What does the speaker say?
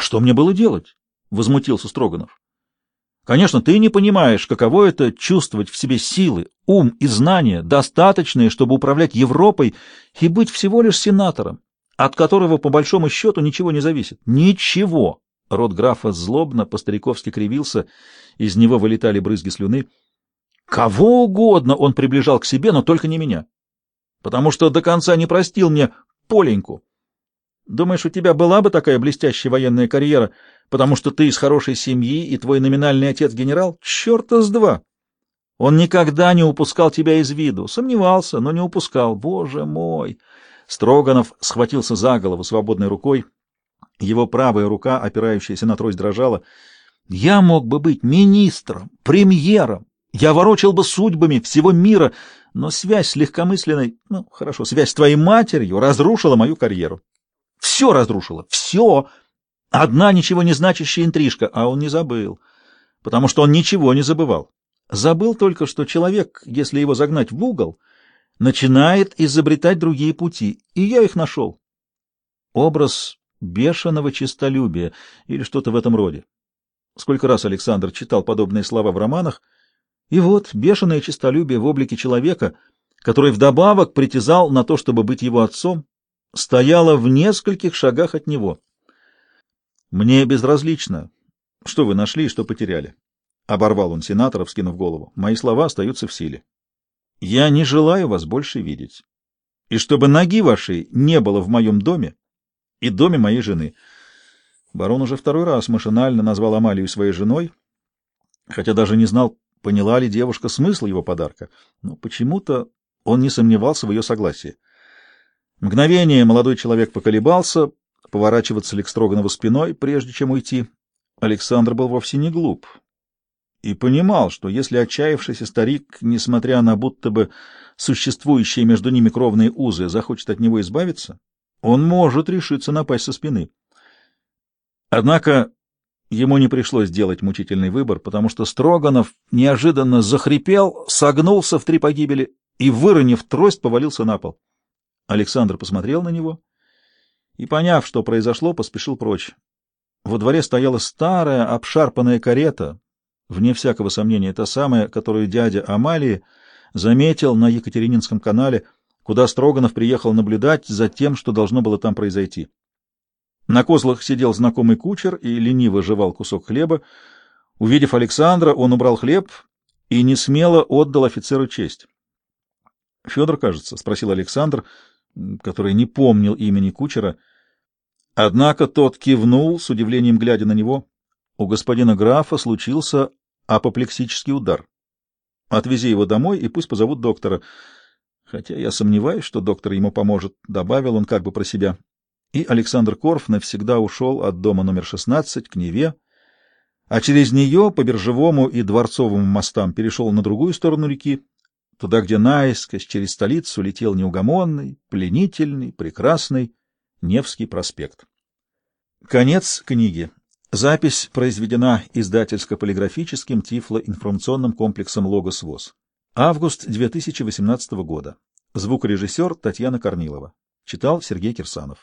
Что мне было делать? — возмутился Строганов. Конечно, ты не понимаешь, каково это чувствовать в себе силы, ум и знания, достаточные, чтобы управлять Европой и быть всего лишь сенатором, от которого, по большому счету, ничего не зависит. Ничего! Рот графа злобно, по-стариковски кривился, из него вылетали брызги слюны. Кого угодно он приближал к себе, но только не меня. Потому что до конца не простил мне Поленьку. Думаешь, у тебя была бы такая блестящая военная карьера, потому что ты из хорошей семьи и твой номинальный отец генерал? Черта с два! Он никогда не упускал тебя из виду. Сомневался, но не упускал. Боже мой! Строганов схватился за голову свободной рукой. Его правая рука, опирающаяся на трость, дрожала. «Я мог бы быть министром, премьером, я ворочал бы судьбами всего мира, но связь с легкомысленной, ну, хорошо, связь с твоей матерью разрушила мою карьеру. Все разрушила, все. Одна ничего не значащая интрижка, а он не забыл, потому что он ничего не забывал. Забыл только, что человек, если его загнать в угол, начинает изобретать другие пути, и я их нашел. Образ бешеного честолюбия или что-то в этом роде. Сколько раз Александр читал подобные слова в романах, и вот бешеное честолюбие в облике человека, который вдобавок притязал на то, чтобы быть его отцом, стояло в нескольких шагах от него. «Мне безразлично, что вы нашли и что потеряли», — оборвал он сенатора, вскинув голову. «Мои слова остаются в силе. Я не желаю вас больше видеть. И чтобы ноги вашей не было в моем доме, и доме моей жены. Барон уже второй раз машинально назвал Амалию своей женой, хотя даже не знал, поняла ли девушка смысл его подарка, но почему-то он не сомневался в ее согласии. Мгновение молодой человек поколебался, поворачиваться ли к Строганову спиной, прежде чем уйти. Александр был вовсе не глуп и понимал, что если отчаявшийся старик, несмотря на будто бы существующие между ними кровные узы, захочет от него избавиться, он может решиться напасть со спины. Однако ему не пришлось делать мучительный выбор, потому что Строганов неожиданно захрипел, согнулся в три погибели и, выронив трость, повалился на пол. Александр посмотрел на него и, поняв, что произошло, поспешил прочь. Во дворе стояла старая обшарпанная карета, вне всякого сомнения, та самая, которую дядя Амалии заметил на Екатерининском канале — куда Строганов приехал наблюдать за тем, что должно было там произойти. На козлах сидел знакомый кучер и лениво жевал кусок хлеба. Увидев Александра, он убрал хлеб и не смело отдал офицеру честь. — Федор, кажется, — спросил Александр, который не помнил имени кучера. Однако тот кивнул, с удивлением глядя на него. У господина графа случился апоплексический удар. Отвези его домой и пусть позовут доктора. Хотя я сомневаюсь, что доктор ему поможет, — добавил он как бы про себя. И Александр Корф навсегда ушел от дома номер 16 к Неве, а через нее по Биржевому и Дворцовому мостам перешел на другую сторону реки, туда, где наискось через столицу летел неугомонный, пленительный, прекрасный Невский проспект. Конец книги. Запись произведена издательско-полиграфическим тифлоинформационным комплексом «Логос ВОЗ». Август 2018 года. Звукорежиссер Татьяна Корнилова. Читал Сергей Кирсанов.